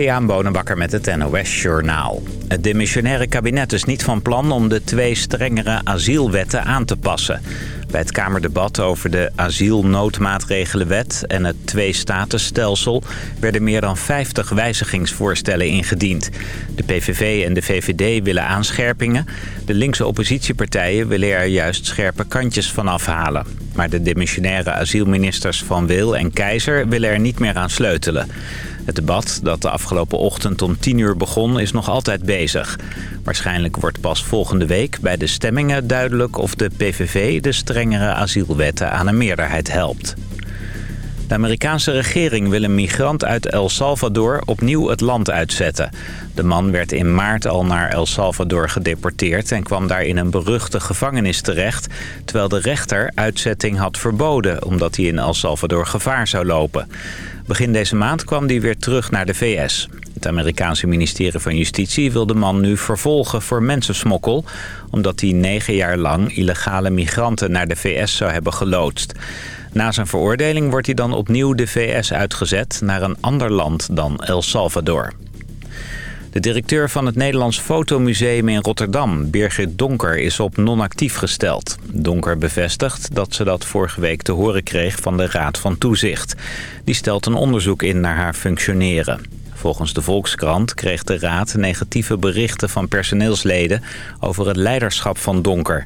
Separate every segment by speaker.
Speaker 1: Christian Bonenbakker met het NOS Journaal. Het demissionaire kabinet is niet van plan om de twee strengere asielwetten aan te passen. Bij het Kamerdebat over de asielnoodmaatregelenwet en het twee-statusstelsel... werden meer dan 50 wijzigingsvoorstellen ingediend. De PVV en de VVD willen aanscherpingen. De linkse oppositiepartijen willen er juist scherpe kantjes van afhalen. Maar de demissionaire asielministers Van Wil en Keizer willen er niet meer aan sleutelen. Het debat, dat de afgelopen ochtend om 10 uur begon, is nog altijd bezig. Waarschijnlijk wordt pas volgende week bij de stemmingen duidelijk of de PVV de strengere asielwetten aan een meerderheid helpt. De Amerikaanse regering wil een migrant uit El Salvador opnieuw het land uitzetten. De man werd in maart al naar El Salvador gedeporteerd... en kwam daar in een beruchte gevangenis terecht... terwijl de rechter uitzetting had verboden... omdat hij in El Salvador gevaar zou lopen. Begin deze maand kwam hij weer terug naar de VS. Het Amerikaanse ministerie van Justitie wil de man nu vervolgen voor mensensmokkel... omdat hij negen jaar lang illegale migranten naar de VS zou hebben geloodst. Na zijn veroordeling wordt hij dan opnieuw de VS uitgezet naar een ander land dan El Salvador. De directeur van het Nederlands Fotomuseum in Rotterdam, Birgit Donker, is op non-actief gesteld. Donker bevestigt dat ze dat vorige week te horen kreeg van de Raad van Toezicht. Die stelt een onderzoek in naar haar functioneren. Volgens de Volkskrant kreeg de Raad negatieve berichten van personeelsleden over het leiderschap van Donker.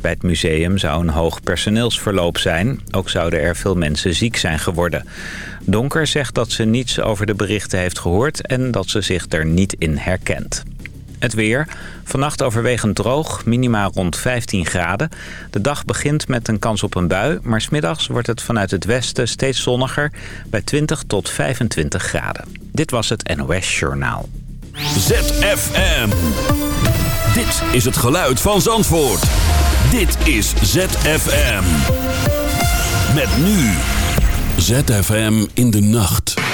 Speaker 1: Bij het museum zou een hoog personeelsverloop zijn. Ook zouden er veel mensen ziek zijn geworden. Donker zegt dat ze niets over de berichten heeft gehoord... en dat ze zich er niet in herkent. Het weer. Vannacht overwegend droog, minima rond 15 graden. De dag begint met een kans op een bui, maar smiddags wordt het vanuit het westen steeds zonniger bij 20 tot 25 graden. Dit was het NOS Journaal.
Speaker 2: ZFM. Dit is het geluid van Zandvoort. Dit is ZFM. Met nu. ZFM in de nacht.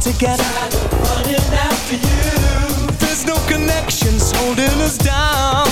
Speaker 3: together. Running after you. There's no connections holding us down.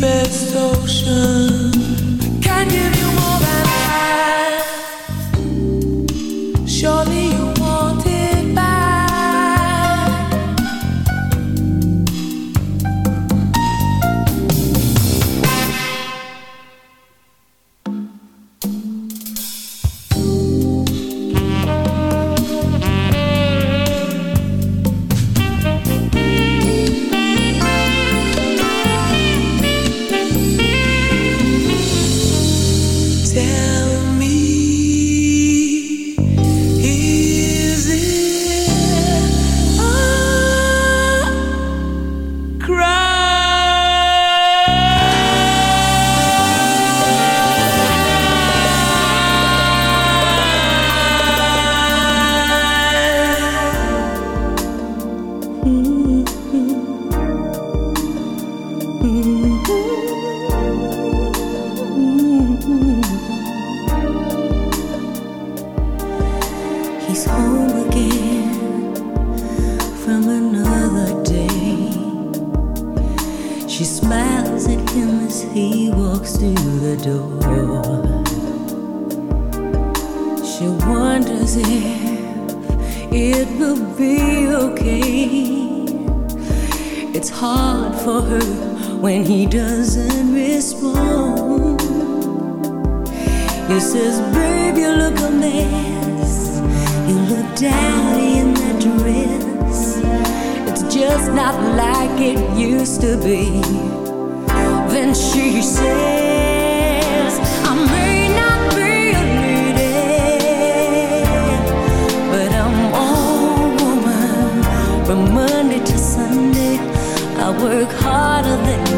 Speaker 3: deepest ocean work harder than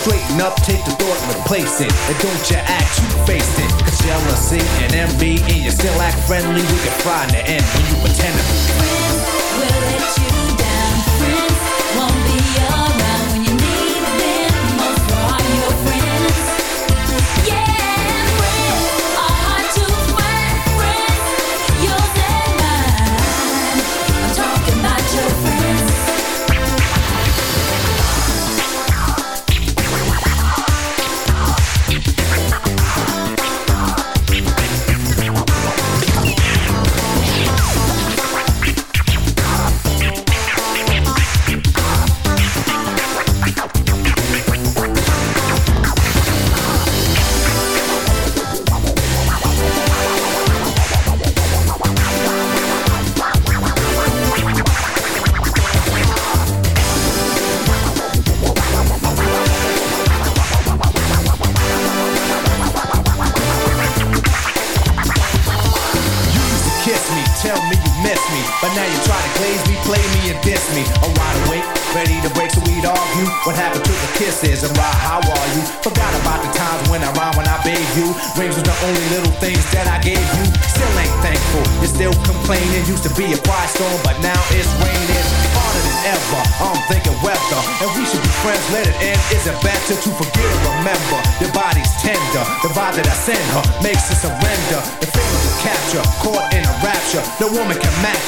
Speaker 4: Straighten up, take the thought and replace it. And don't you act, you face it. Cause jealousy and envy, and you still act friendly. We can find the end when you pretend to be.
Speaker 5: Will you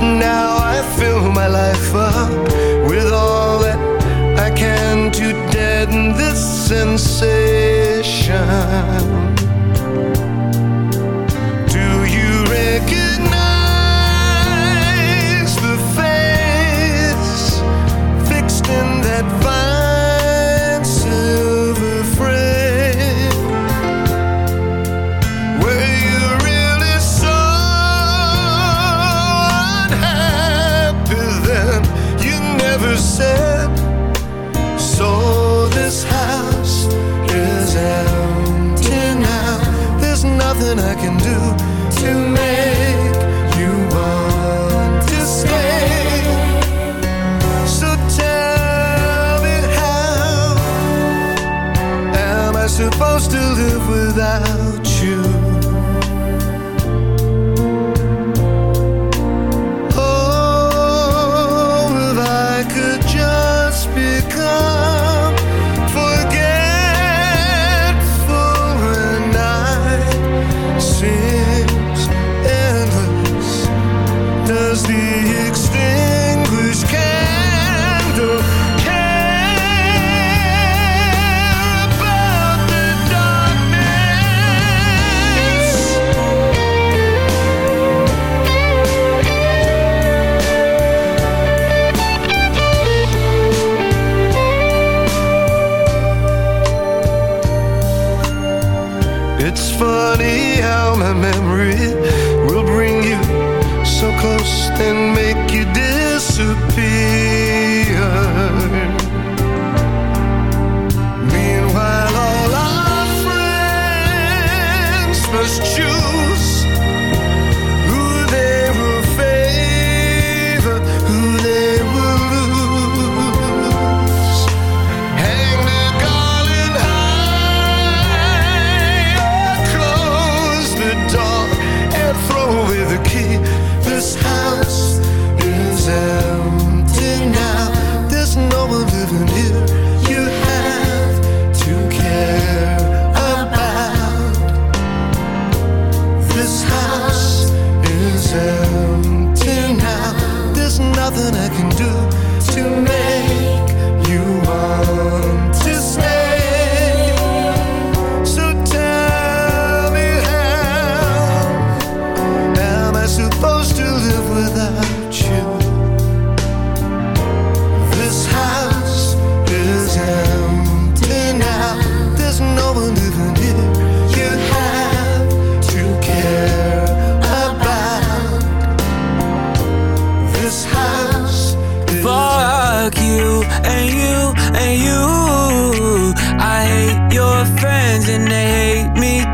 Speaker 3: Now I fill my life up with all that I can to deaden this sensation. Do you recognize the face fixed in that fine nothing I can do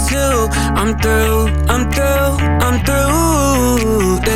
Speaker 6: too. I'm through, I'm through,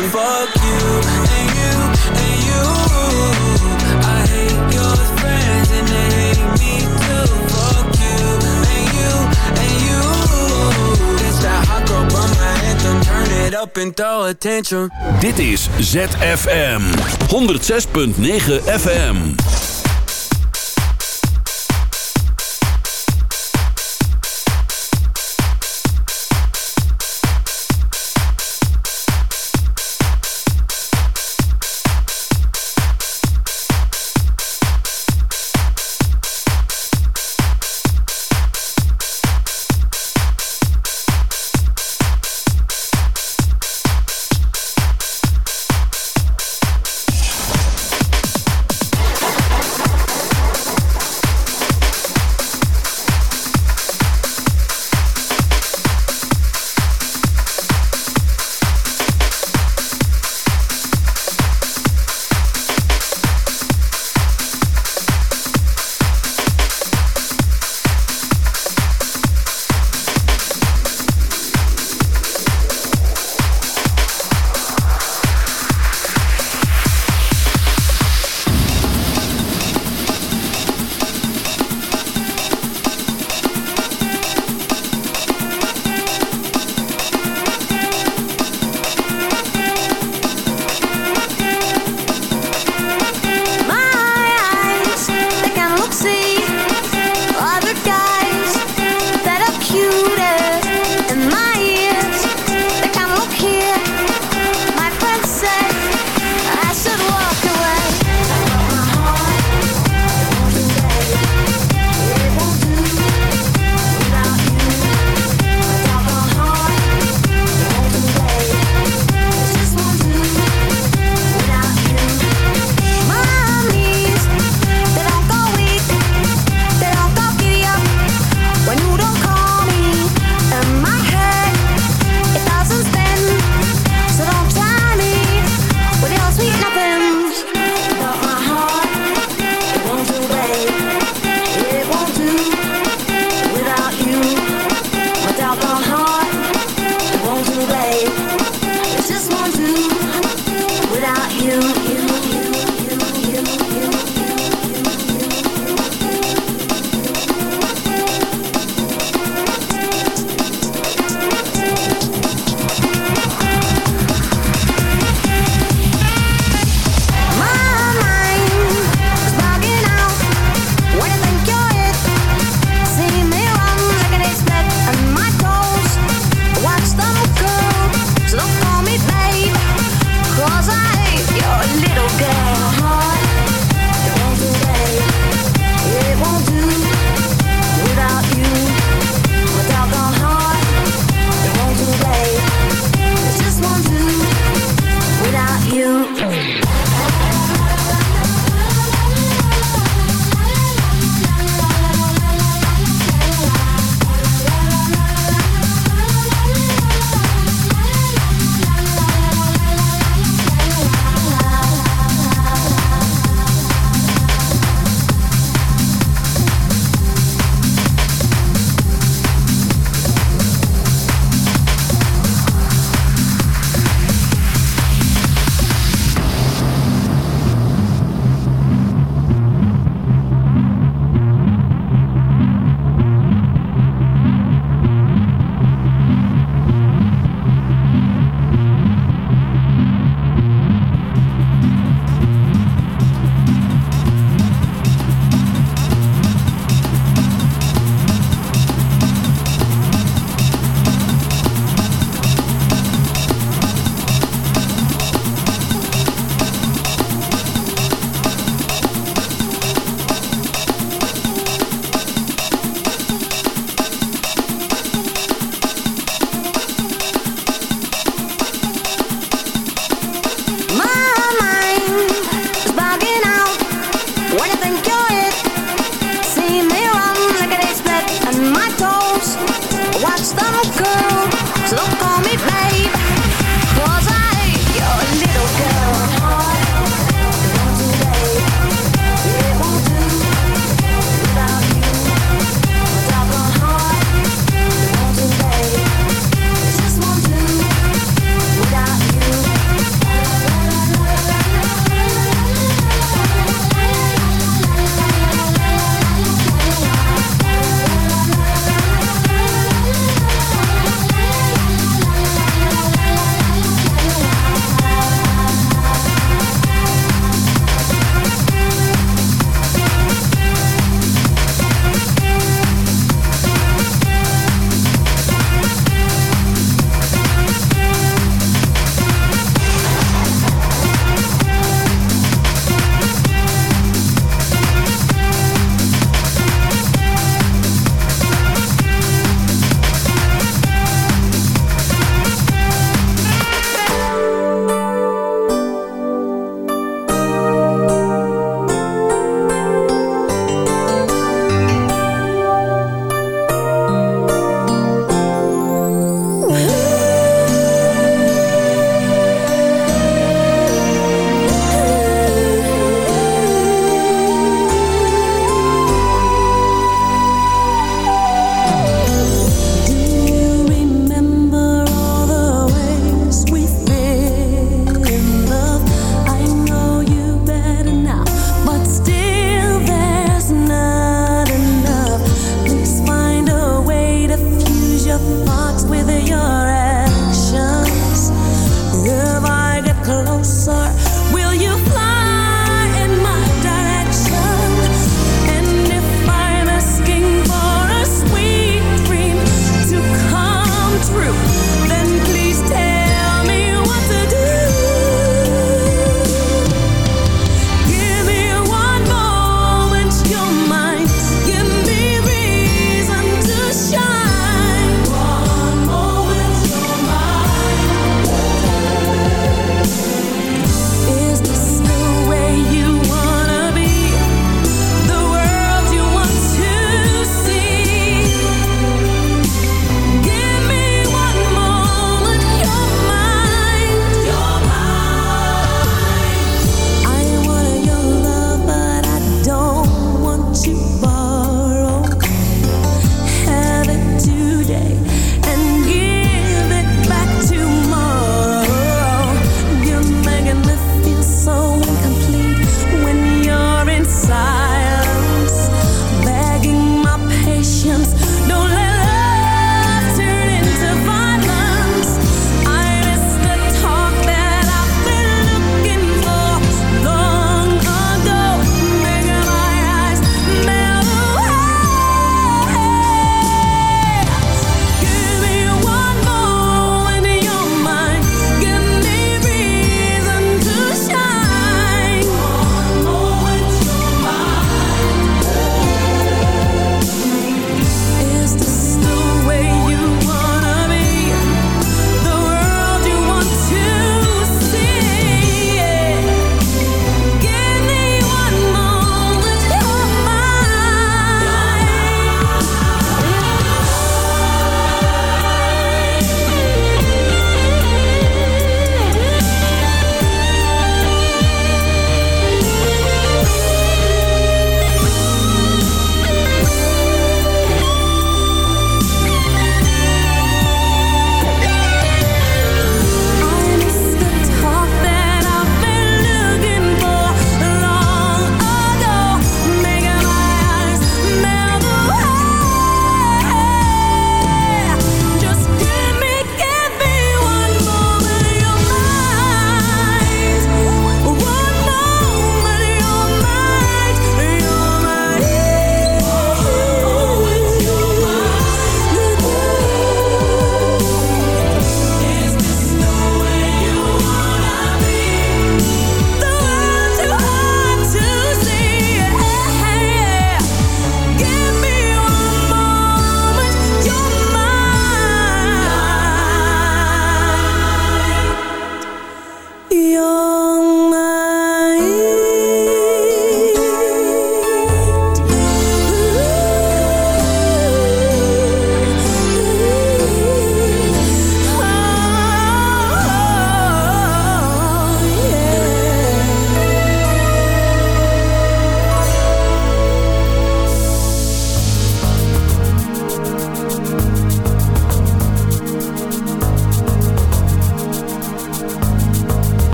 Speaker 6: attention. Fuck you and you and you. I hate your friends and they hate me too. Fuck you and you and you. Bitch, that hot girl my anthem. Turn it up and throw attention.
Speaker 7: Dit is ZFM 106.9 FM.